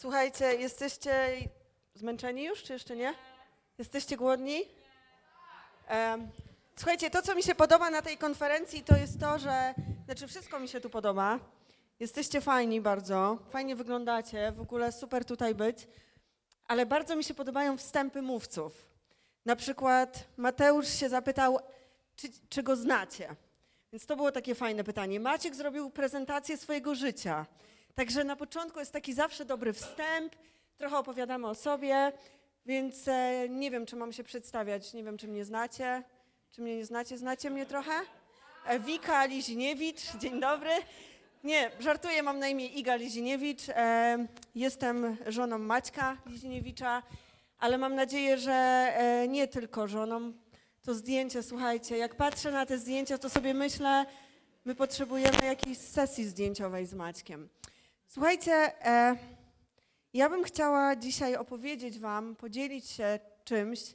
Słuchajcie, jesteście zmęczeni już, czy jeszcze nie? Jesteście głodni? Słuchajcie, to co mi się podoba na tej konferencji, to jest to, że, znaczy wszystko mi się tu podoba. Jesteście fajni bardzo, fajnie wyglądacie, w ogóle super tutaj być, ale bardzo mi się podobają wstępy mówców. Na przykład Mateusz się zapytał, czy, czy go znacie. Więc to było takie fajne pytanie. Maciek zrobił prezentację swojego życia. Także na początku jest taki zawsze dobry wstęp, trochę opowiadamy o sobie, więc e, nie wiem, czy mam się przedstawiać, nie wiem, czy mnie znacie. Czy mnie nie znacie? Znacie mnie trochę? Wika Liziniewicz, dzień dobry. Nie, żartuję, mam na imię Iga Liziniewicz. E, jestem żoną Maćka Liziniewicza, ale mam nadzieję, że e, nie tylko żoną. To zdjęcie, słuchajcie, jak patrzę na te zdjęcia, to sobie myślę, my potrzebujemy jakiejś sesji zdjęciowej z Maćkiem. Słuchajcie, e, ja bym chciała dzisiaj opowiedzieć Wam, podzielić się czymś,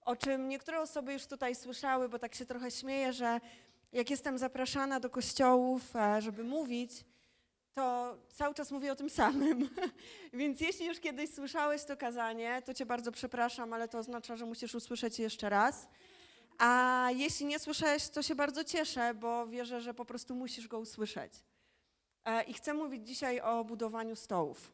o czym niektóre osoby już tutaj słyszały, bo tak się trochę śmieję, że jak jestem zapraszana do kościołów, e, żeby mówić, to cały czas mówię o tym samym. Więc jeśli już kiedyś słyszałeś to kazanie, to Cię bardzo przepraszam, ale to oznacza, że musisz usłyszeć je jeszcze raz. A jeśli nie słyszałeś, to się bardzo cieszę, bo wierzę, że po prostu musisz go usłyszeć. E, I chcę mówić dzisiaj o budowaniu stołów.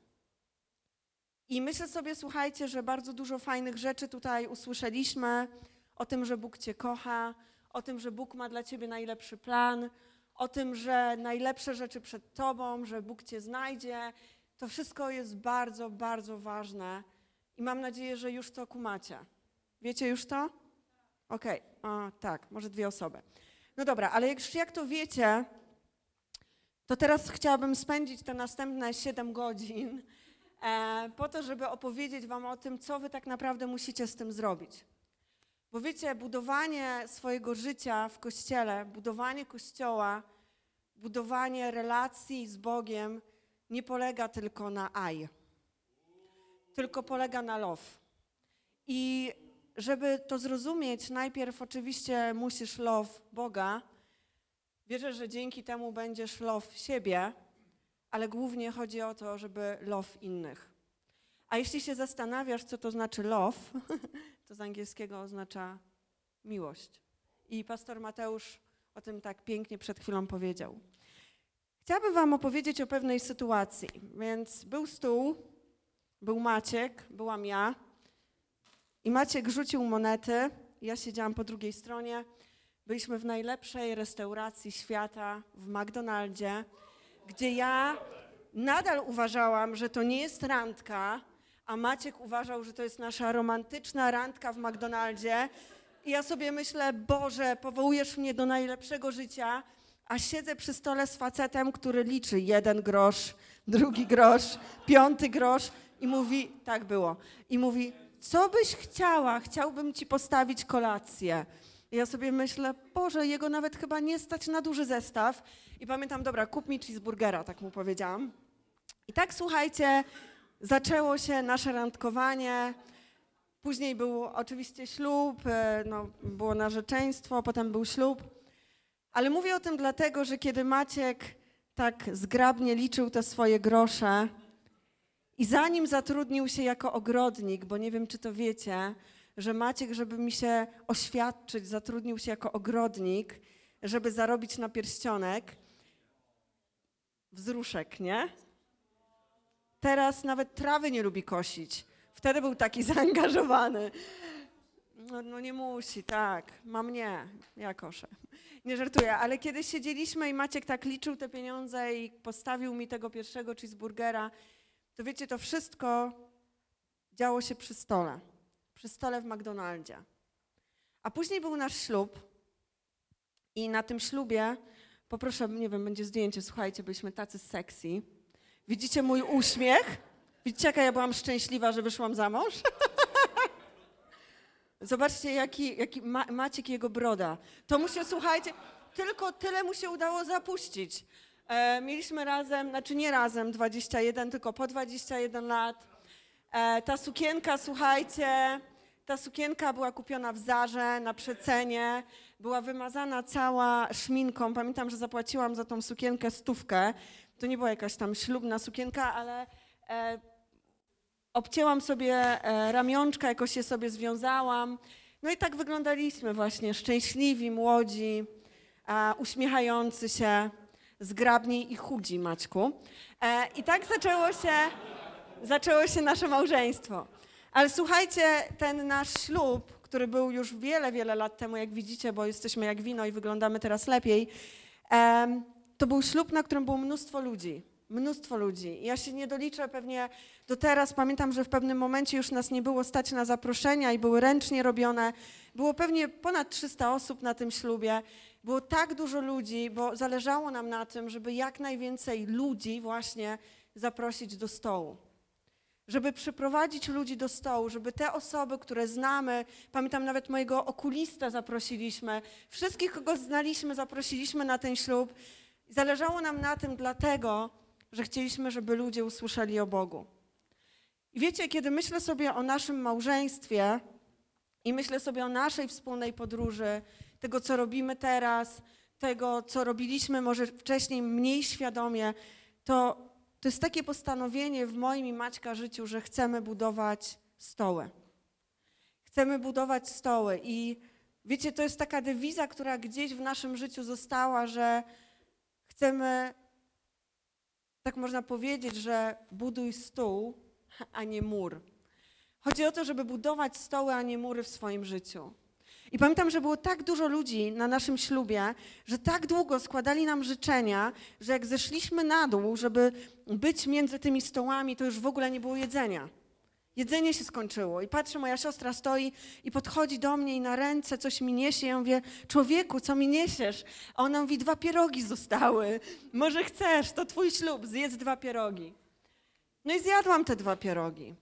I myślę sobie, słuchajcie, że bardzo dużo fajnych rzeczy tutaj usłyszeliśmy o tym, że Bóg Cię kocha, o tym, że Bóg ma dla Ciebie najlepszy plan, o tym, że najlepsze rzeczy przed Tobą, że Bóg Cię znajdzie. To wszystko jest bardzo, bardzo ważne i mam nadzieję, że już to kumacie. Wiecie już to? Okej, okay. tak, może dwie osoby. No dobra, ale jak, jak to wiecie, to teraz chciałabym spędzić te następne 7 godzin e, po to, żeby opowiedzieć Wam o tym, co Wy tak naprawdę musicie z tym zrobić. Bo wiecie, budowanie swojego życia w kościele, budowanie kościoła, budowanie relacji z Bogiem nie polega tylko na aj, tylko polega na love. I żeby to zrozumieć, najpierw oczywiście musisz love Boga. Wierzę, że dzięki temu będziesz love siebie, ale głównie chodzi o to, żeby love innych. A jeśli się zastanawiasz, co to znaczy love, to z angielskiego oznacza miłość. I pastor Mateusz o tym tak pięknie przed chwilą powiedział. Chciałabym Wam opowiedzieć o pewnej sytuacji. Więc był stół, był Maciek, byłam ja. I Maciek rzucił monety, ja siedziałam po drugiej stronie. Byliśmy w najlepszej restauracji świata, w McDonaldzie, gdzie ja nadal uważałam, że to nie jest randka, a Maciek uważał, że to jest nasza romantyczna randka w McDonaldzie. I ja sobie myślę, Boże, powołujesz mnie do najlepszego życia, a siedzę przy stole z facetem, który liczy jeden grosz, drugi grosz, piąty grosz i mówi, tak było, i mówi, co byś chciała, chciałbym ci postawić kolację. Ja sobie myślę, Boże, jego nawet chyba nie stać na duży zestaw. I pamiętam, dobra, kup mi cheeseburgera, tak mu powiedziałam. I tak, słuchajcie, zaczęło się nasze randkowanie. Później był oczywiście ślub, e, no, było narzeczeństwo, potem był ślub. Ale mówię o tym dlatego, że kiedy Maciek tak zgrabnie liczył te swoje grosze i zanim zatrudnił się jako ogrodnik, bo nie wiem, czy to wiecie, że Maciek, żeby mi się oświadczyć, zatrudnił się jako ogrodnik, żeby zarobić na pierścionek. Wzruszek, nie? Teraz nawet trawy nie lubi kosić. Wtedy był taki zaangażowany. No, no nie musi, tak. Mam nie, ja koszę. Nie żartuję, ale kiedy siedzieliśmy i Maciek tak liczył te pieniądze i postawił mi tego pierwszego cheeseburgera, to wiecie, to wszystko działo się przy stole. Przy stole w McDonaldzie. A później był nasz ślub i na tym ślubie, poproszę, nie wiem, będzie zdjęcie, słuchajcie, byliśmy tacy sexy. Widzicie mój uśmiech? Widzicie, jaka ja byłam szczęśliwa, że wyszłam za mąż? Zobaczcie, jaki, jaki ma, Maciek jego broda. To mu się, słuchajcie, tylko tyle mu się udało zapuścić. E, mieliśmy razem, znaczy nie razem 21, tylko po 21 lat. E, ta sukienka, słuchajcie, ta sukienka była kupiona w Zarze na przecenie, była wymazana cała szminką. Pamiętam, że zapłaciłam za tą sukienkę stówkę. To nie była jakaś tam ślubna sukienka, ale e, obcięłam sobie e, ramionczka, jakoś je sobie związałam. No i tak wyglądaliśmy właśnie, szczęśliwi, młodzi, e, uśmiechający się, zgrabni i chudzi, Maćku. E, I tak zaczęło się, zaczęło się nasze małżeństwo. Ale słuchajcie, ten nasz ślub, który był już wiele, wiele lat temu, jak widzicie, bo jesteśmy jak wino i wyglądamy teraz lepiej, to był ślub, na którym było mnóstwo ludzi. Mnóstwo ludzi. Ja się nie doliczę pewnie do teraz. Pamiętam, że w pewnym momencie już nas nie było stać na zaproszenia i były ręcznie robione. Było pewnie ponad 300 osób na tym ślubie. Było tak dużo ludzi, bo zależało nam na tym, żeby jak najwięcej ludzi właśnie zaprosić do stołu żeby przyprowadzić ludzi do stołu, żeby te osoby, które znamy, pamiętam nawet mojego okulista zaprosiliśmy, wszystkich, kogo znaliśmy, zaprosiliśmy na ten ślub. Zależało nam na tym dlatego, że chcieliśmy, żeby ludzie usłyszeli o Bogu. I wiecie, kiedy myślę sobie o naszym małżeństwie i myślę sobie o naszej wspólnej podróży, tego, co robimy teraz, tego, co robiliśmy może wcześniej mniej świadomie, to to jest takie postanowienie w moim i Maćka życiu, że chcemy budować stoły. Chcemy budować stoły i wiecie, to jest taka dewiza, która gdzieś w naszym życiu została, że chcemy, tak można powiedzieć, że buduj stół, a nie mur. Chodzi o to, żeby budować stoły, a nie mury w swoim życiu. I pamiętam, że było tak dużo ludzi na naszym ślubie, że tak długo składali nam życzenia, że jak zeszliśmy na dół, żeby być między tymi stołami, to już w ogóle nie było jedzenia. Jedzenie się skończyło i patrzę, moja siostra stoi i podchodzi do mnie i na ręce coś mi niesie. Ja mówię, człowieku, co mi niesiesz? A ona mówi, dwa pierogi zostały. Może chcesz, to twój ślub, zjedz dwa pierogi. No i zjadłam te dwa pierogi.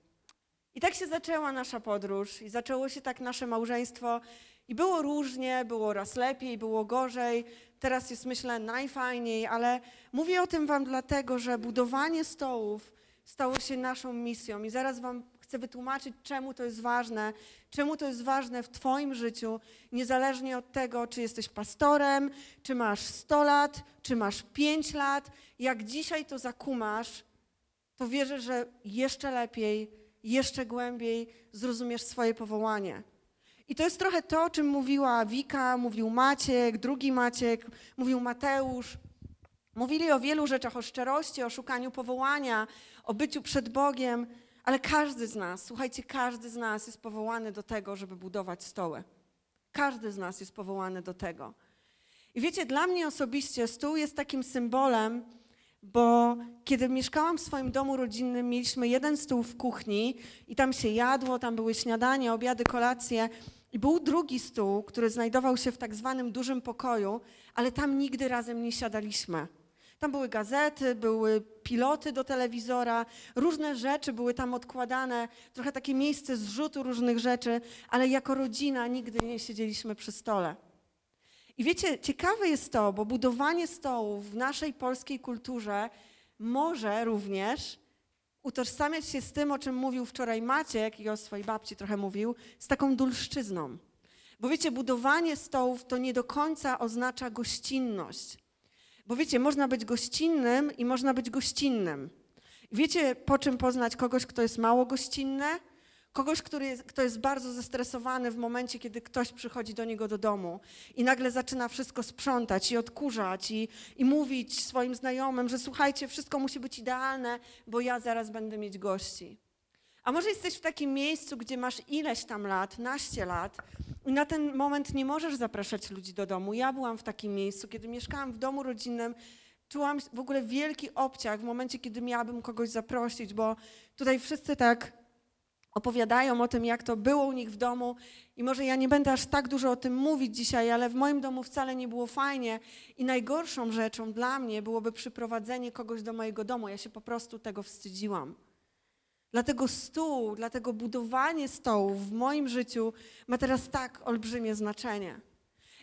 I tak się zaczęła nasza podróż i zaczęło się tak nasze małżeństwo. I było różnie, było raz lepiej, było gorzej. Teraz jest myślę najfajniej, ale mówię o tym Wam dlatego, że budowanie stołów stało się naszą misją. I zaraz Wam chcę wytłumaczyć, czemu to jest ważne, czemu to jest ważne w Twoim życiu, niezależnie od tego, czy jesteś pastorem, czy masz 100 lat, czy masz 5 lat. Jak dzisiaj to zakumasz, to wierzę, że jeszcze lepiej, jeszcze głębiej zrozumiesz swoje powołanie. I to jest trochę to, o czym mówiła Wika, mówił Maciek, drugi Maciek, mówił Mateusz. Mówili o wielu rzeczach, o szczerości, o szukaniu powołania, o byciu przed Bogiem, ale każdy z nas, słuchajcie, każdy z nas jest powołany do tego, żeby budować stoły. Każdy z nas jest powołany do tego. I wiecie, dla mnie osobiście stół jest takim symbolem, bo kiedy mieszkałam w swoim domu rodzinnym, mieliśmy jeden stół w kuchni i tam się jadło, tam były śniadania, obiady, kolacje. I był drugi stół, który znajdował się w tak zwanym dużym pokoju, ale tam nigdy razem nie siadaliśmy. Tam były gazety, były piloty do telewizora, różne rzeczy były tam odkładane, trochę takie miejsce zrzutu różnych rzeczy, ale jako rodzina nigdy nie siedzieliśmy przy stole. I wiecie, ciekawe jest to, bo budowanie stołów w naszej polskiej kulturze może również utożsamiać się z tym, o czym mówił wczoraj Maciek i o swojej babci trochę mówił, z taką dulszczyzną. Bo wiecie, budowanie stołów to nie do końca oznacza gościnność. Bo wiecie, można być gościnnym i można być gościnnym. Wiecie, po czym poznać kogoś, kto jest mało gościnny? Kogoś, który jest, kto jest bardzo zestresowany w momencie, kiedy ktoś przychodzi do niego do domu i nagle zaczyna wszystko sprzątać i odkurzać i, i mówić swoim znajomym, że słuchajcie, wszystko musi być idealne, bo ja zaraz będę mieć gości. A może jesteś w takim miejscu, gdzie masz ileś tam lat, naście lat i na ten moment nie możesz zapraszać ludzi do domu. Ja byłam w takim miejscu, kiedy mieszkałam w domu rodzinnym, czułam w ogóle wielki obciach w momencie, kiedy miałabym kogoś zaprosić, bo tutaj wszyscy tak opowiadają o tym, jak to było u nich w domu. I może ja nie będę aż tak dużo o tym mówić dzisiaj, ale w moim domu wcale nie było fajnie. I najgorszą rzeczą dla mnie byłoby przyprowadzenie kogoś do mojego domu. Ja się po prostu tego wstydziłam. Dlatego stół, dlatego budowanie stołów w moim życiu ma teraz tak olbrzymie znaczenie.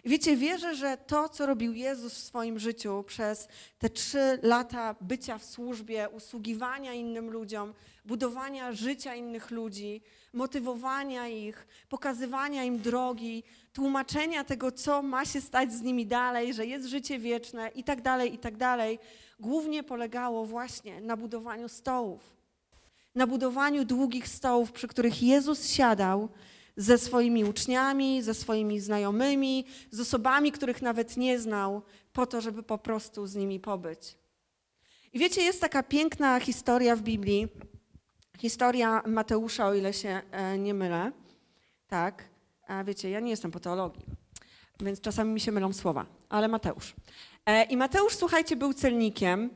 I wiecie, wierzę, że to, co robił Jezus w swoim życiu przez te trzy lata bycia w służbie, usługiwania innym ludziom, budowania życia innych ludzi, motywowania ich, pokazywania im drogi, tłumaczenia tego, co ma się stać z nimi dalej, że jest życie wieczne i tak dalej, i tak dalej, głównie polegało właśnie na budowaniu stołów. na budowaniu długich stołów, przy których Jezus siadał ze swoimi uczniami, ze swoimi znajomymi, z osobami, których nawet nie znał, po to, żeby po prostu z nimi pobyć. I wiecie, jest taka piękna historia w Biblii, historia Mateusza, o ile się e, nie mylę. Tak, a wiecie, ja nie jestem po teologii, więc czasami mi się mylą słowa, ale Mateusz. E, I Mateusz, słuchajcie, był celnikiem.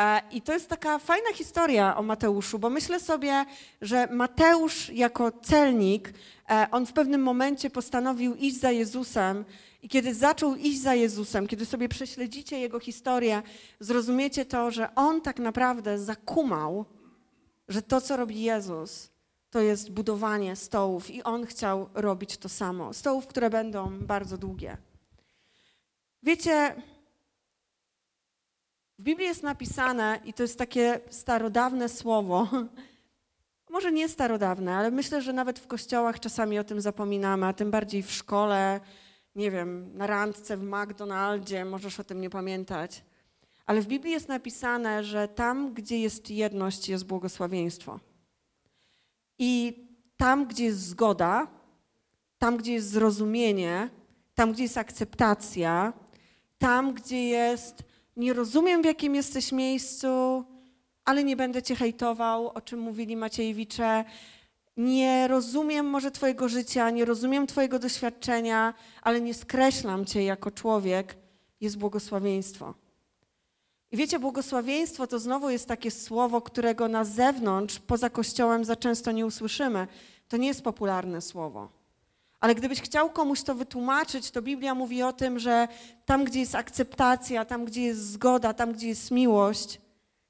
E, I to jest taka fajna historia o Mateuszu, bo myślę sobie, że Mateusz jako celnik, e, on w pewnym momencie postanowił iść za Jezusem. I kiedy zaczął iść za Jezusem, kiedy sobie prześledzicie jego historię, zrozumiecie to, że on tak naprawdę zakumał, że to, co robi Jezus, to jest budowanie stołów i on chciał robić to samo. Stołów, które będą bardzo długie. Wiecie, w Biblii jest napisane, i to jest takie starodawne słowo, może nie starodawne, ale myślę, że nawet w kościołach czasami o tym zapominamy, a tym bardziej w szkole, nie wiem, na randce w McDonaldzie, możesz o tym nie pamiętać. Ale w Biblii jest napisane, że tam, gdzie jest jedność, jest błogosławieństwo. I tam, gdzie jest zgoda, tam, gdzie jest zrozumienie, tam, gdzie jest akceptacja, tam, gdzie jest nie rozumiem, w jakim jesteś miejscu, ale nie będę cię hejtował, o czym mówili Maciejewicze. Nie rozumiem może Twojego życia, nie rozumiem Twojego doświadczenia, ale nie skreślam Cię jako człowiek, jest błogosławieństwo. I wiecie, błogosławieństwo to znowu jest takie słowo, którego na zewnątrz, poza Kościołem, za często nie usłyszymy. To nie jest popularne słowo. Ale gdybyś chciał komuś to wytłumaczyć, to Biblia mówi o tym, że tam, gdzie jest akceptacja, tam, gdzie jest zgoda, tam, gdzie jest miłość,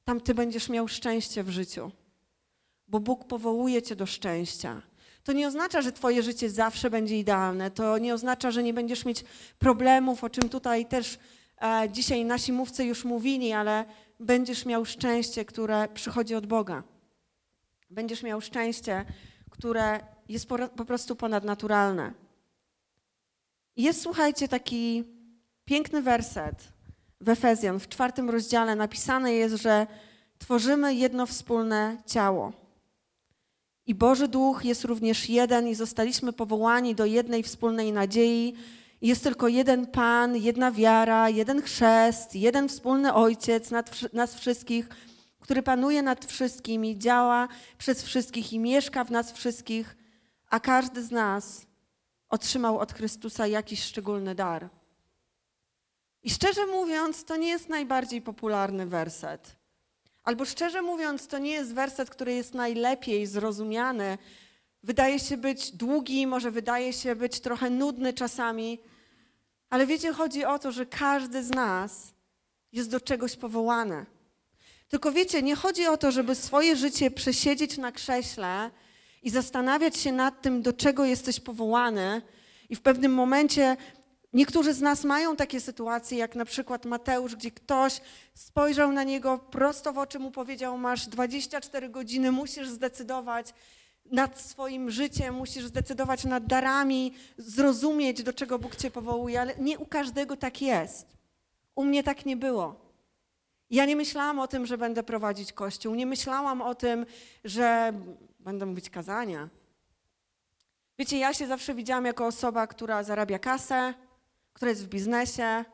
tam ty będziesz miał szczęście w życiu. Bo Bóg powołuje cię do szczęścia. To nie oznacza, że twoje życie zawsze będzie idealne. To nie oznacza, że nie będziesz mieć problemów, o czym tutaj też e, dzisiaj nasi mówcy już mówili, ale będziesz miał szczęście, które przychodzi od Boga. Będziesz miał szczęście, które jest po, po prostu ponadnaturalne. Jest, słuchajcie, taki piękny werset w Efezjan, w czwartym rozdziale napisane jest, że tworzymy jedno wspólne ciało. I Boży Duch jest również jeden i zostaliśmy powołani do jednej wspólnej nadziei. Jest tylko jeden Pan, jedna wiara, jeden chrzest, jeden wspólny Ojciec nad nas wszystkich, który panuje nad wszystkimi, działa przez wszystkich i mieszka w nas wszystkich, a każdy z nas otrzymał od Chrystusa jakiś szczególny dar. I szczerze mówiąc, to nie jest najbardziej popularny werset. Albo szczerze mówiąc, to nie jest werset, który jest najlepiej zrozumiany. Wydaje się być długi, może wydaje się być trochę nudny czasami, ale wiecie, chodzi o to, że każdy z nas jest do czegoś powołany. Tylko wiecie, nie chodzi o to, żeby swoje życie przesiedzieć na krześle i zastanawiać się nad tym, do czego jesteś powołany, i w pewnym momencie niektórzy z nas mają takie sytuacje, jak na przykład Mateusz, gdzie ktoś spojrzał na niego prosto w oczy, mu powiedział: Masz 24 godziny, musisz zdecydować nad swoim życiem, musisz zdecydować nad darami, zrozumieć, do czego Bóg cię powołuje, ale nie u każdego tak jest. U mnie tak nie było. Ja nie myślałam o tym, że będę prowadzić kościół, nie myślałam o tym, że będę mówić kazania. Wiecie, ja się zawsze widziałam jako osoba, która zarabia kasę, która jest w biznesie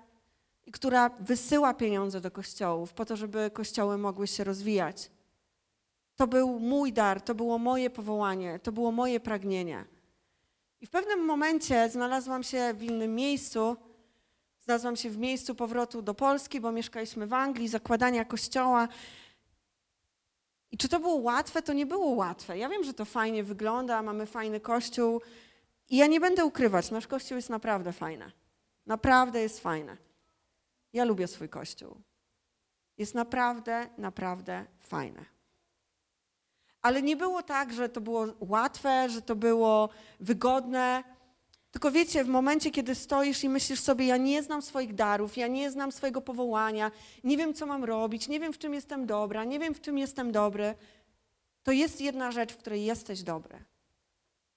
i która wysyła pieniądze do kościołów po to, żeby kościoły mogły się rozwijać. To był mój dar, to było moje powołanie, to było moje pragnienie. I w pewnym momencie znalazłam się w innym miejscu. Znalazłam się w miejscu powrotu do Polski, bo mieszkaliśmy w Anglii, zakładania kościoła. I czy to było łatwe? To nie było łatwe. Ja wiem, że to fajnie wygląda, mamy fajny kościół. I ja nie będę ukrywać, nasz kościół jest naprawdę fajny. Naprawdę jest fajny. Ja lubię swój kościół. Jest naprawdę, naprawdę fajne. Ale nie było tak, że to było łatwe, że to było wygodne. Tylko wiecie, w momencie, kiedy stoisz i myślisz sobie, ja nie znam swoich darów, ja nie znam swojego powołania, nie wiem, co mam robić, nie wiem, w czym jestem dobra, nie wiem, w czym jestem dobry, to jest jedna rzecz, w której jesteś dobry.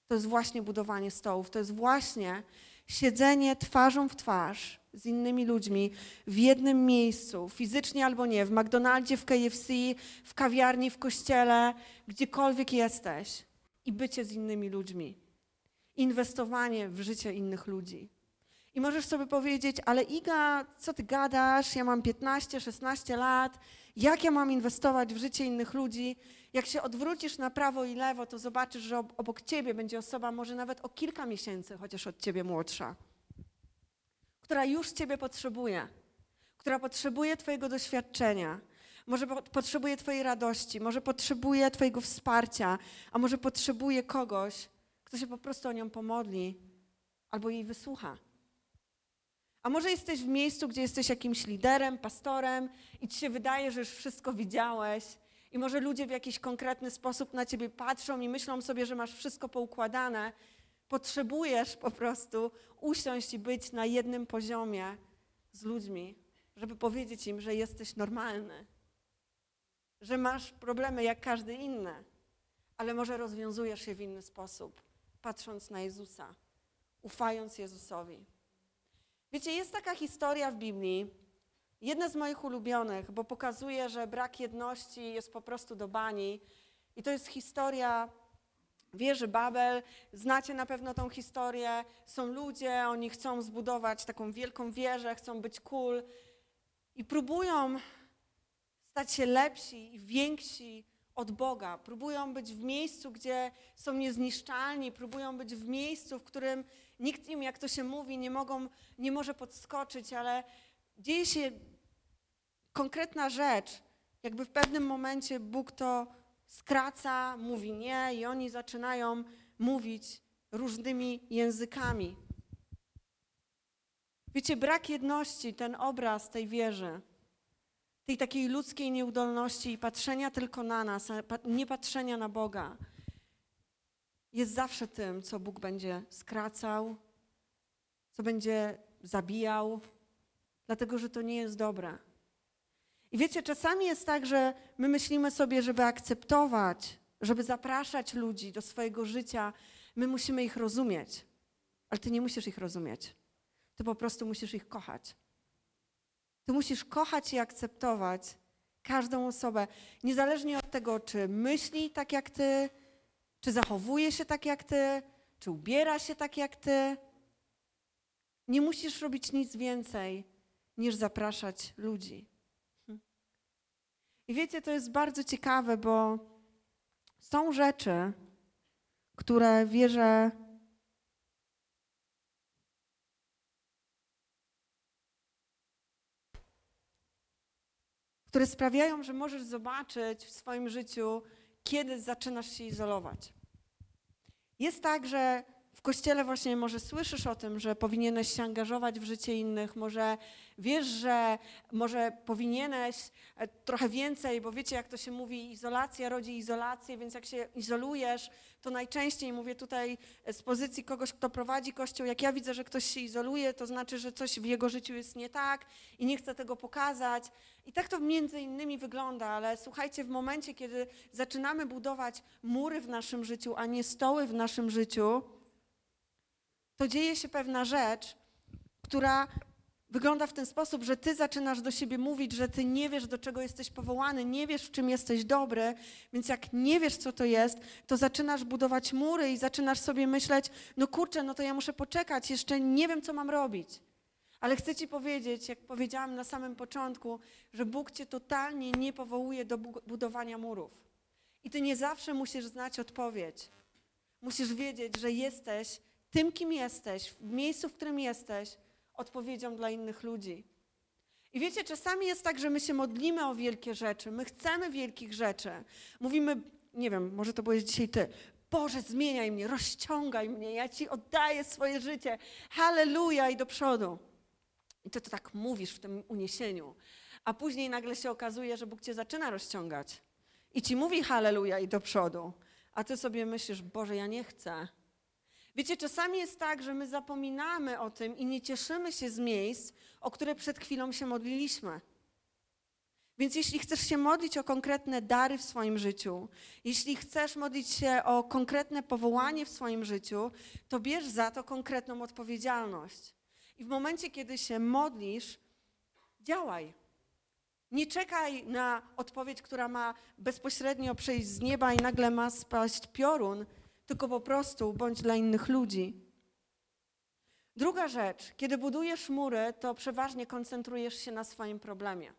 To jest właśnie budowanie stołów, to jest właśnie siedzenie twarzą w twarz z innymi ludźmi w jednym miejscu, fizycznie albo nie, w McDonaldzie, w KFC, w kawiarni, w kościele, gdziekolwiek jesteś i bycie z innymi ludźmi. Inwestowanie w życie innych ludzi. I możesz sobie powiedzieć, ale Iga, co ty gadasz? Ja mam 15, 16 lat. Jak ja mam inwestować w życie innych ludzi? Jak się odwrócisz na prawo i lewo, to zobaczysz, że ob- obok ciebie będzie osoba może nawet o kilka miesięcy, chociaż od ciebie młodsza, która już ciebie potrzebuje, która potrzebuje twojego doświadczenia, może po- potrzebuje twojej radości, może potrzebuje twojego wsparcia, a może potrzebuje kogoś, kto się po prostu o nią pomodli albo jej wysłucha. A może jesteś w miejscu, gdzie jesteś jakimś liderem, pastorem i ci się wydaje, że już wszystko widziałeś, i może ludzie w jakiś konkretny sposób na ciebie patrzą i myślą sobie, że masz wszystko poukładane. Potrzebujesz po prostu usiąść i być na jednym poziomie z ludźmi, żeby powiedzieć im, że jesteś normalny, że masz problemy jak każdy inny, ale może rozwiązujesz je w inny sposób, patrząc na Jezusa, ufając Jezusowi. Wiecie, jest taka historia w Biblii, jedna z moich ulubionych, bo pokazuje, że brak jedności jest po prostu do bani. I to jest historia wieży Babel. Znacie na pewno tą historię. Są ludzie, oni chcą zbudować taką wielką wieżę, chcą być cool i próbują stać się lepsi i więksi od Boga. Próbują być w miejscu, gdzie są niezniszczalni, próbują być w miejscu, w którym nikt im, jak to się mówi, nie, mogą, nie może podskoczyć, ale dzieje się konkretna rzecz. Jakby w pewnym momencie Bóg to skraca, mówi nie, i oni zaczynają mówić różnymi językami. Wiecie, brak jedności, ten obraz tej wieży, tej takiej ludzkiej nieudolności i patrzenia tylko na nas, nie patrzenia na Boga, jest zawsze tym, co Bóg będzie skracał, co będzie zabijał, dlatego że to nie jest dobre. I wiecie, czasami jest tak, że my myślimy sobie, żeby akceptować, żeby zapraszać ludzi do swojego życia, my musimy ich rozumieć. Ale ty nie musisz ich rozumieć. Ty po prostu musisz ich kochać. Ty musisz kochać i akceptować każdą osobę, niezależnie od tego, czy myśli tak jak ty, czy zachowuje się tak jak ty, czy ubiera się tak jak ty. Nie musisz robić nic więcej niż zapraszać ludzi. I wiecie, to jest bardzo ciekawe, bo są rzeczy, które wierzę. Które sprawiają, że możesz zobaczyć w swoim życiu, kiedy zaczynasz się izolować. Jest tak, że w kościele właśnie może słyszysz o tym, że powinieneś się angażować w życie innych, może wiesz, że może powinieneś e, trochę więcej, bo wiecie, jak to się mówi, izolacja rodzi izolację, więc jak się izolujesz, to najczęściej mówię tutaj z pozycji kogoś, kto prowadzi kościół, jak ja widzę, że ktoś się izoluje, to znaczy, że coś w jego życiu jest nie tak i nie chce tego pokazać. I tak to między innymi wygląda, ale słuchajcie, w momencie, kiedy zaczynamy budować mury w naszym życiu, a nie stoły w naszym życiu, to dzieje się pewna rzecz, która wygląda w ten sposób, że ty zaczynasz do siebie mówić, że ty nie wiesz, do czego jesteś powołany, nie wiesz, w czym jesteś dobry, więc jak nie wiesz, co to jest, to zaczynasz budować mury i zaczynasz sobie myśleć, no kurczę, no to ja muszę poczekać, jeszcze nie wiem, co mam robić. Ale chcę ci powiedzieć, jak powiedziałam na samym początku, że Bóg cię totalnie nie powołuje do bu- budowania murów. I ty nie zawsze musisz znać odpowiedź. Musisz wiedzieć, że jesteś tym, kim jesteś, w miejscu, w którym jesteś, odpowiedzią dla innych ludzi. I wiecie, czasami jest tak, że my się modlimy o wielkie rzeczy, my chcemy wielkich rzeczy. Mówimy, nie wiem, może to byłeś dzisiaj ty. Boże, zmieniaj mnie, rozciągaj mnie, ja Ci oddaję swoje życie. Halleluja i do przodu. I ty to tak mówisz w tym uniesieniu. A później nagle się okazuje, że Bóg Cię zaczyna rozciągać. I Ci mówi halleluja i do przodu. A Ty sobie myślisz, Boże, ja nie chcę. Wiecie, czasami jest tak, że my zapominamy o tym i nie cieszymy się z miejsc, o które przed chwilą się modliliśmy. Więc jeśli chcesz się modlić o konkretne dary w swoim życiu, jeśli chcesz modlić się o konkretne powołanie w swoim życiu, to bierz za to konkretną odpowiedzialność. I w momencie, kiedy się modlisz, działaj. Nie czekaj na odpowiedź, która ma bezpośrednio przyjść z nieba i nagle ma spaść piorun, tylko po prostu bądź dla innych ludzi. Druga rzecz, kiedy budujesz mury, to przeważnie koncentrujesz się na swoim problemie.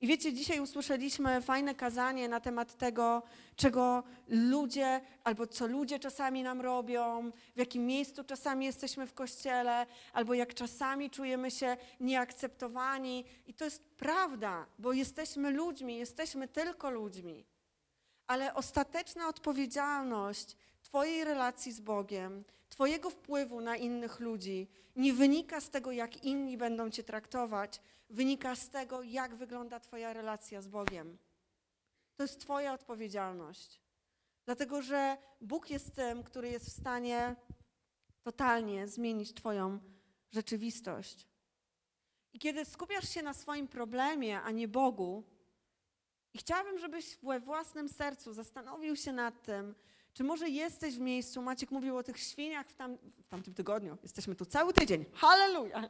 I wiecie, dzisiaj usłyszeliśmy fajne kazanie na temat tego, czego ludzie, albo co ludzie czasami nam robią, w jakim miejscu czasami jesteśmy w kościele, albo jak czasami czujemy się nieakceptowani. I to jest prawda, bo jesteśmy ludźmi, jesteśmy tylko ludźmi. Ale ostateczna odpowiedzialność Twojej relacji z Bogiem, Twojego wpływu na innych ludzi nie wynika z tego, jak inni będą Cię traktować, wynika z tego, jak wygląda Twoja relacja z Bogiem. To jest Twoja odpowiedzialność. Dlatego, że Bóg jest tym, który jest w stanie totalnie zmienić Twoją rzeczywistość. I kiedy skupiasz się na swoim problemie, a nie Bogu, i chciałabym, żebyś we własnym sercu zastanowił się nad tym, czy może jesteś w miejscu, Maciek mówił o tych świniach w, tam, w tamtym tygodniu, jesteśmy tu cały tydzień, halleluja,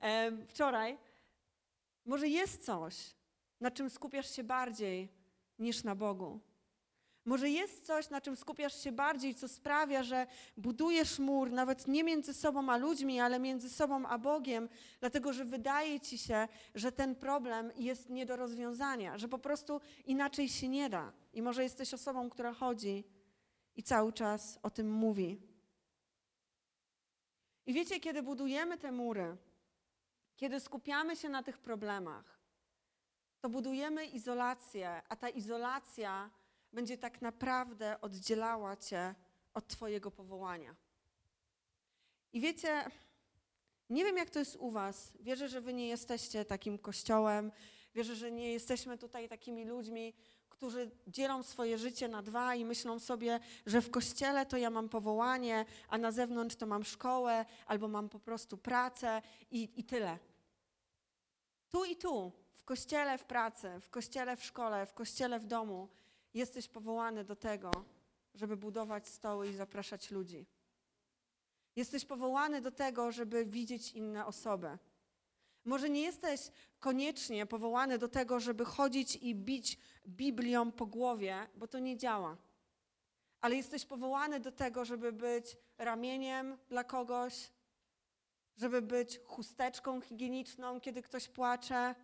em, wczoraj. Może jest coś, na czym skupiasz się bardziej niż na Bogu. Może jest coś, na czym skupiasz się bardziej, co sprawia, że budujesz mur nawet nie między sobą a ludźmi, ale między sobą a Bogiem, dlatego że wydaje ci się, że ten problem jest nie do rozwiązania, że po prostu inaczej się nie da. I może jesteś osobą, która chodzi i cały czas o tym mówi. I wiecie, kiedy budujemy te mury, kiedy skupiamy się na tych problemach, to budujemy izolację, a ta izolacja będzie tak naprawdę oddzielała cię od Twojego powołania. I wiecie, nie wiem jak to jest u Was. Wierzę, że Wy nie jesteście takim kościołem. Wierzę, że nie jesteśmy tutaj takimi ludźmi, którzy dzielą swoje życie na dwa i myślą sobie, że w kościele to ja mam powołanie, a na zewnątrz to mam szkołę albo mam po prostu pracę i, i tyle. Tu i tu, w kościele w pracy, w kościele w szkole, w kościele w domu, jesteś powołany do tego, żeby budować stoły i zapraszać ludzi. Jesteś powołany do tego, żeby widzieć inne osoby. Może nie jesteś koniecznie powołany do tego, żeby chodzić i bić Biblią po głowie, bo to nie działa. Ale jesteś powołany do tego, żeby być ramieniem dla kogoś, żeby być chusteczką higieniczną, kiedy ktoś płacze,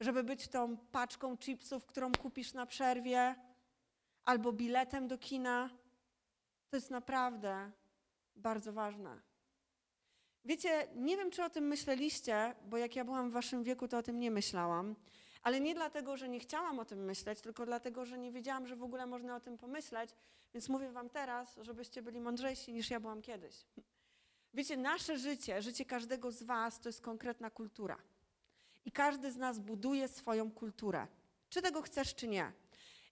żeby być tą paczką chipsów, którą kupisz na przerwie, albo biletem do kina. To jest naprawdę bardzo ważne. Wiecie, nie wiem, czy o tym myśleliście, bo jak ja byłam w waszym wieku, to o tym nie myślałam. Ale nie dlatego, że nie chciałam o tym myśleć, tylko dlatego, że nie wiedziałam, że w ogóle można o tym pomyśleć. Więc mówię wam teraz, żebyście byli mądrzejsi niż ja byłam kiedyś. Wiecie, nasze życie, życie każdego z was to jest konkretna kultura. I każdy z nas buduje swoją kulturę. Czy tego chcesz, czy nie.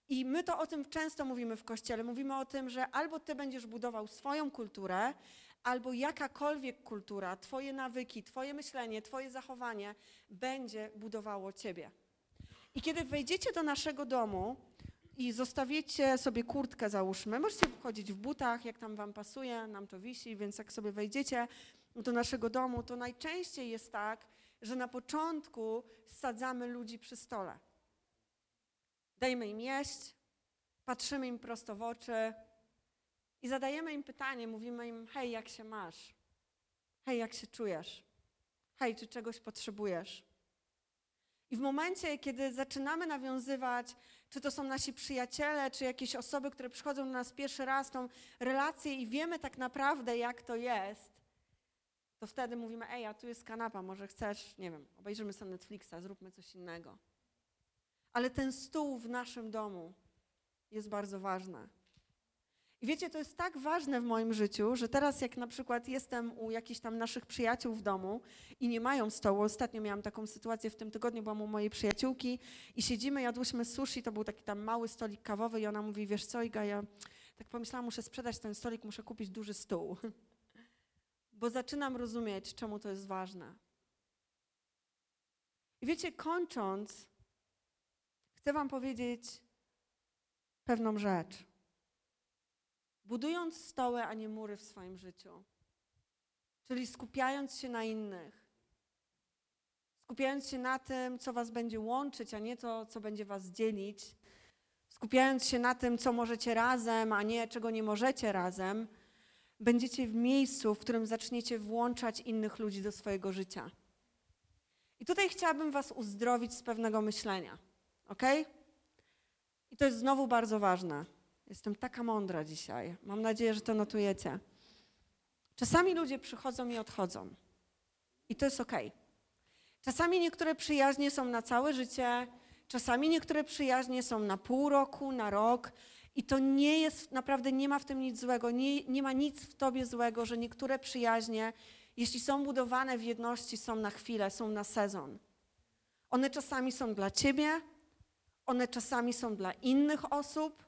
I my to o tym często mówimy w kościele. Mówimy o tym, że albo ty będziesz budował swoją kulturę, albo jakakolwiek kultura, twoje nawyki, twoje myślenie, twoje zachowanie będzie budowało ciebie. I kiedy wejdziecie do naszego domu i zostawicie sobie kurtkę, załóżmy, możecie wchodzić w butach, jak tam wam pasuje, nam to wisi, więc jak sobie wejdziecie do naszego domu, to najczęściej jest tak, że na początku sadzamy ludzi przy stole. Dajmy im jeść, patrzymy im prosto w oczy i zadajemy im pytanie, mówimy im: Hej, jak się masz? Hej, jak się czujesz? Hej, czy czegoś potrzebujesz? I w momencie, kiedy zaczynamy nawiązywać, czy to są nasi przyjaciele, czy jakieś osoby, które przychodzą do nas pierwszy raz, tą relację i wiemy tak naprawdę, jak to jest, to wtedy mówimy: Ej, a tu jest kanapa, może chcesz, nie wiem, obejrzymy sobie Netflixa, zróbmy coś innego. Ale ten stół w naszym domu jest bardzo ważny. I wiecie, to jest tak ważne w moim życiu, że teraz jak na przykład jestem u jakichś tam naszych przyjaciół w domu i nie mają stołu, ostatnio miałam taką sytuację w tym tygodniu, byłam u mojej przyjaciółki i siedzimy, jadłyśmy sushi, to był taki tam mały stolik kawowy i ona mówi, wiesz co Iga, ja tak pomyślałam, muszę sprzedać ten stolik, muszę kupić duży stół. Bo zaczynam rozumieć, czemu to jest ważne. I wiecie, kończąc, chcę wam powiedzieć pewną rzecz. Budując stoły, a nie mury w swoim życiu, Czyli skupiając się na innych. Skupiając się na tym, co was będzie łączyć, a nie to, co będzie was dzielić. Skupiając się na tym, co możecie razem, a nie czego nie możecie razem, będziecie w miejscu, w którym zaczniecie włączać innych ludzi do swojego życia. I tutaj chciałabym was uzdrowić z pewnego myślenia. Ok? I to jest znowu bardzo ważne. Jestem taka mądra dzisiaj. Mam nadzieję, że to notujecie. Czasami ludzie przychodzą i odchodzą. I to jest ok. Czasami niektóre przyjaźnie są na całe życie, czasami niektóre przyjaźnie są na pół roku, na rok. I to nie jest, naprawdę nie ma w tym nic złego. Nie, nie ma nic w tobie złego, że niektóre przyjaźnie, jeśli są budowane w jedności, są na chwilę, są na sezon. One czasami są dla ciebie, one czasami są dla innych osób,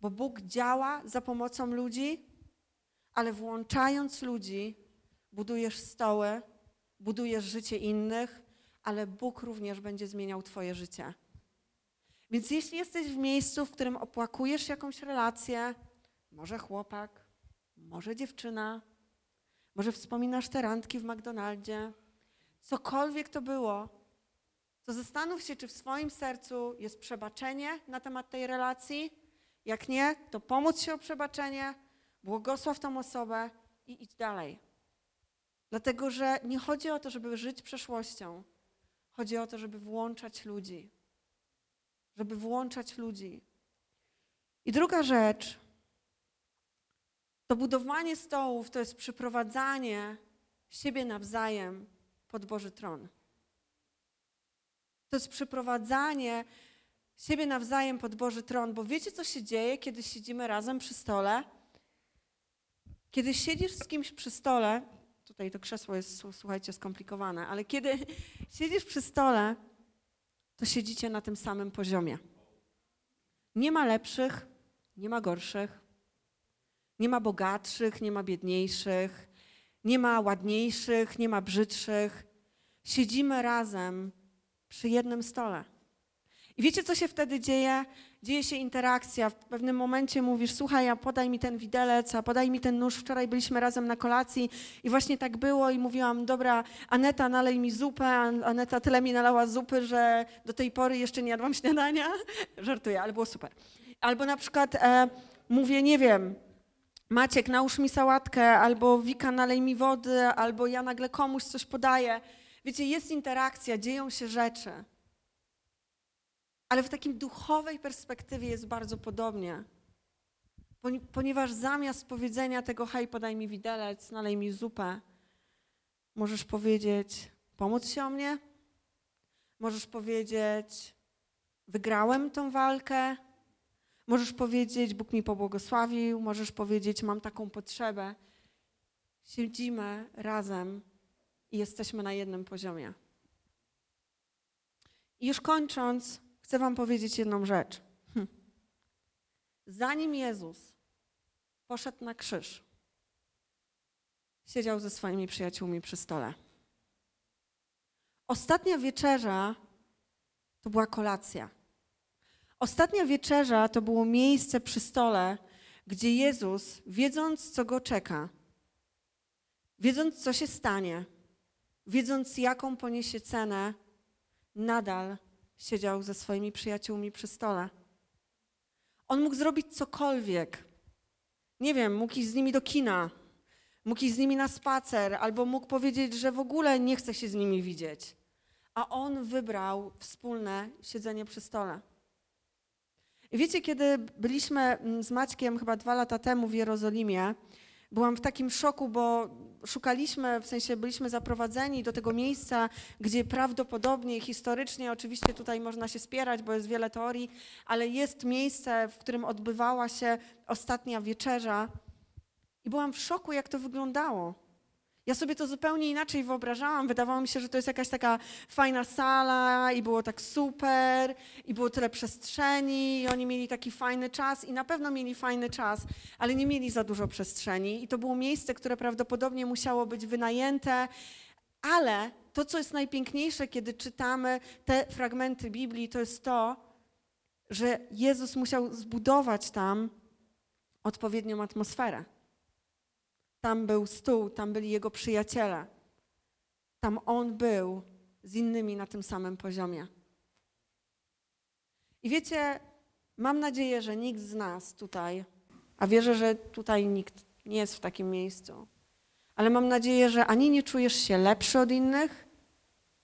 bo Bóg działa za pomocą ludzi, ale włączając ludzi, budujesz stoły, budujesz życie innych, ale Bóg również będzie zmieniał Twoje życie. Więc jeśli jesteś w miejscu, w którym opłakujesz jakąś relację, może chłopak, może dziewczyna, może wspominasz te randki w McDonaldzie, cokolwiek to było, to zastanów się, czy w swoim sercu jest przebaczenie na temat tej relacji. Jak nie, to pomóc się o przebaczenie, błogosław tą osobę i idź dalej. Dlatego, że nie chodzi o to, żeby żyć przeszłością. Chodzi o to, żeby włączać ludzi. Żeby włączać ludzi. I druga rzecz, to budowanie stołów to jest przyprowadzanie siebie nawzajem pod Boży tron. To jest przyprowadzanie siebie nawzajem pod Boży tron, bo wiecie, co się dzieje, kiedy siedzimy razem przy stole? Kiedy siedzisz z kimś przy stole, tutaj to krzesło jest, słuchajcie, skomplikowane, ale kiedy siedzisz przy stole, to siedzicie na tym samym poziomie. Nie ma lepszych, nie ma gorszych, nie ma bogatszych, nie ma biedniejszych, nie ma ładniejszych, nie ma brzydszych. Siedzimy razem przy jednym stole. I wiecie, co się wtedy dzieje? Dzieje się interakcja. W pewnym momencie mówisz, słuchaj, a podaj mi ten widelec, a podaj mi ten nóż. Wczoraj byliśmy razem na kolacji i właśnie tak było i mówiłam, dobra, Aneta, nalej mi zupę. Aneta tyle mi nalała zupy, że do tej pory jeszcze nie jadłam śniadania. Żartuję, ale było super. Albo na przykład e, mówię, nie wiem, Maciek, nałóż mi sałatkę, albo Wika, nalej mi wody, albo ja nagle komuś coś podaję. Wiecie, jest interakcja, dzieją się rzeczy. Ale w takim duchowej perspektywie jest bardzo podobnie. Ponieważ zamiast powiedzenia tego, hej, podaj mi widelec, nalej mi zupę, możesz powiedzieć, pomóc się o mnie? Możesz powiedzieć, wygrałem tą walkę? Możesz powiedzieć, Bóg mi pobłogosławił? Możesz powiedzieć, mam taką potrzebę. Siedzimy razem i jesteśmy na jednym poziomie. I już kończąc, chcę Wam powiedzieć jedną rzecz. Hm. Zanim Jezus poszedł na krzyż, siedział ze swoimi przyjaciółmi przy stole. Ostatnia wieczerza to była kolacja. Ostatnia wieczerza to było miejsce przy stole, gdzie Jezus, wiedząc, co go czeka, wiedząc, co się stanie, wiedząc, jaką poniesie cenę, nadal siedział ze swoimi przyjaciółmi przy stole. On mógł zrobić cokolwiek. Nie wiem, mógł iść z nimi do kina, mógł iść z nimi na spacer, albo mógł powiedzieć, że w ogóle nie chce się z nimi widzieć. A on wybrał wspólne siedzenie przy stole. I wiecie, kiedy byliśmy mm, z Maćkiem chyba dwa lata temu w Jerozolimie, byłam w takim szoku, bo szukaliśmy, w sensie byliśmy zaprowadzeni do tego miejsca, gdzie prawdopodobnie historycznie, oczywiście tutaj można się spierać, bo jest wiele teorii, ale jest miejsce, w którym odbywała się ostatnia wieczerza. I byłam w szoku, jak to wyglądało. Ja sobie to zupełnie inaczej wyobrażałam. Wydawało mi się, że to jest jakaś taka fajna sala i było tak super, i było tyle przestrzeni, i oni mieli taki fajny czas, i na pewno mieli fajny czas, ale nie mieli za dużo przestrzeni. I to było miejsce, które prawdopodobnie musiało być wynajęte, ale to, co jest najpiękniejsze, kiedy czytamy te fragmenty Biblii, to jest to, że Jezus musiał zbudować tam odpowiednią atmosferę. Tam był stół, tam byli jego przyjaciele. Tam on był z innymi na tym samym poziomie. I wiecie, mam nadzieję, że nikt z nas tutaj, a wierzę, że tutaj nikt nie jest w takim miejscu, ale mam nadzieję, że ani nie czujesz się lepszy od innych,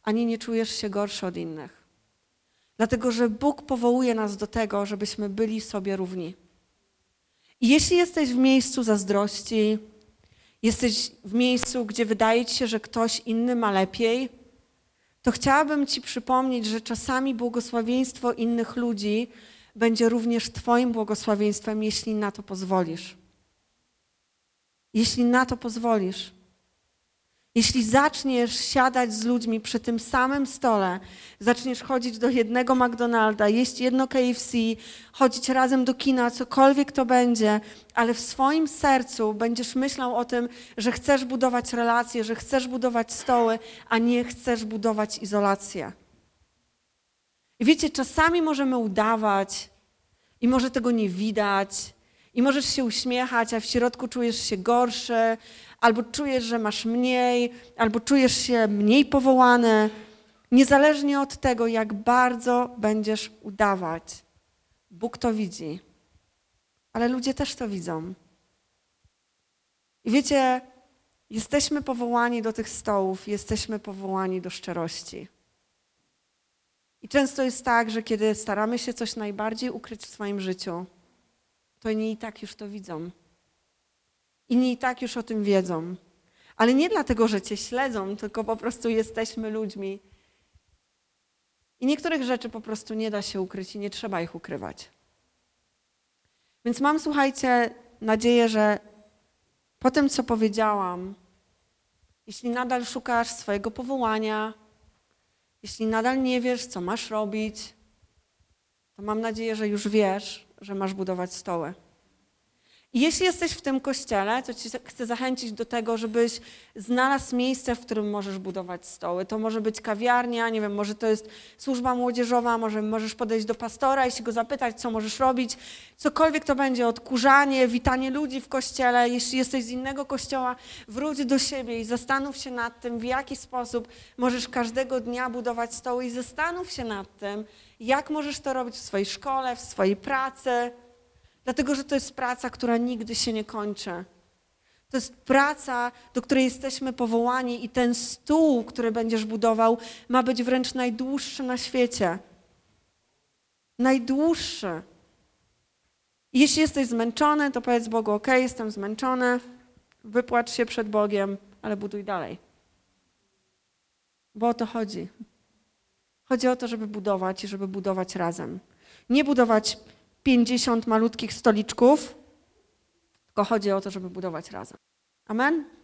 ani nie czujesz się gorszy od innych. Dlatego, że Bóg powołuje nas do tego, żebyśmy byli sobie równi. I jeśli jesteś w miejscu zazdrości, jesteś w miejscu, gdzie wydaje ci się, że ktoś inny ma lepiej, to chciałabym Ci przypomnieć, że czasami błogosławieństwo innych ludzi będzie również Twoim błogosławieństwem, jeśli na to pozwolisz. Jeśli na to pozwolisz. Jeśli zaczniesz siadać z ludźmi przy tym samym stole, zaczniesz chodzić do jednego McDonalda, jeść jedno KFC, chodzić razem do kina, cokolwiek to będzie, ale w swoim sercu będziesz myślał o tym, że chcesz budować relacje, że chcesz budować stoły, a nie chcesz budować izolację. I wiecie, czasami możemy udawać i może tego nie widać, i możesz się uśmiechać, a w środku czujesz się gorszy, albo czujesz, że masz mniej, albo czujesz się mniej powołany. Niezależnie od tego, jak bardzo będziesz udawać, Bóg to widzi, ale ludzie też to widzą. I wiecie, jesteśmy powołani do tych stołów, jesteśmy powołani do szczerości. I często jest tak, że kiedy staramy się coś najbardziej ukryć w swoim życiu, to inni i tak już to widzą. Inni i tak już o tym wiedzą. Ale nie dlatego, że cię śledzą, tylko po prostu jesteśmy ludźmi. I niektórych rzeczy po prostu nie da się ukryć i nie trzeba ich ukrywać. Więc mam, słuchajcie, nadzieję, że po tym, co powiedziałam, jeśli nadal szukasz swojego powołania, jeśli nadal nie wiesz, co masz robić, to mam nadzieję, że już wiesz, że masz budować stoły. Jeśli jesteś w tym kościele, to ci chcę zachęcić do tego, żebyś znalazł miejsce, w którym możesz budować stoły. To może być kawiarnia, nie wiem, może to jest służba młodzieżowa, może możesz podejść do pastora i się go zapytać, co możesz robić. Cokolwiek to będzie, odkurzanie, witanie ludzi w kościele. Jeśli jesteś z innego kościoła, wróć do siebie i zastanów się nad tym, w jaki sposób możesz każdego dnia budować stoły i zastanów się nad tym, jak możesz to robić w swojej szkole, w swojej pracy. Dlatego, że to jest praca, która nigdy się nie kończy. To jest praca, do której jesteśmy powołani, i ten stół, który będziesz budował, ma być wręcz najdłuższy na świecie. Najdłuższy. Jeśli jesteś zmęczony, to powiedz Bogu: OK, jestem zmęczony, wypłacz się przed Bogiem, ale buduj dalej. Bo o to chodzi. Chodzi o to, żeby budować i żeby budować razem. Nie budować 50 malutkich stoliczków, tylko chodzi o to, żeby budować razem. Amen?